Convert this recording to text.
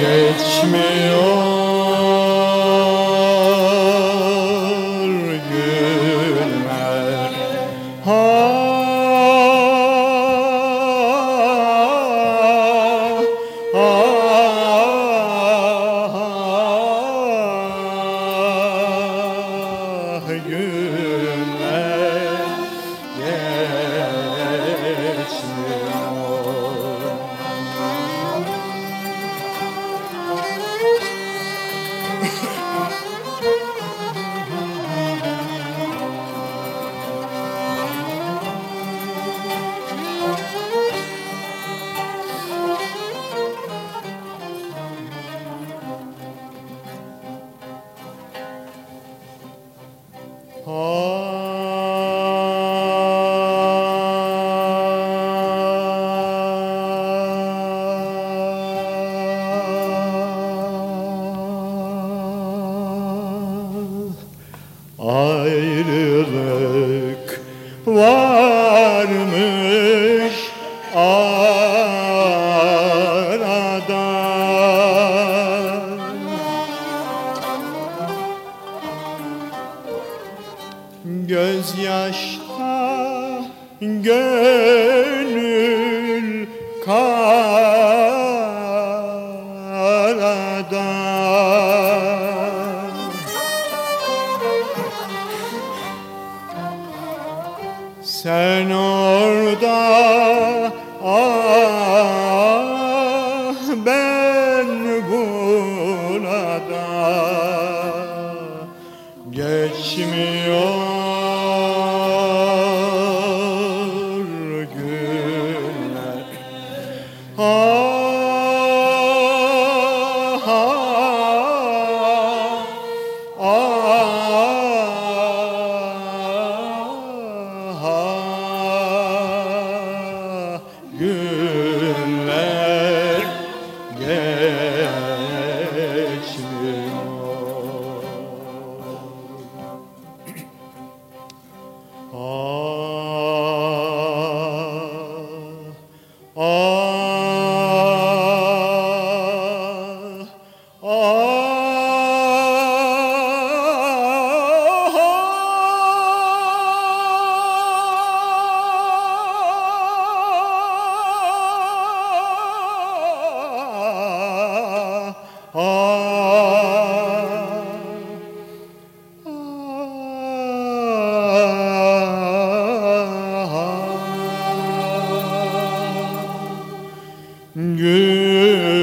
geçmiyor. Ah, Ayrılık varmış arada. Gözyaşta gönül karada Sen orada ah ben burada. Geçmiyor günler. Ah, ah, Yeah.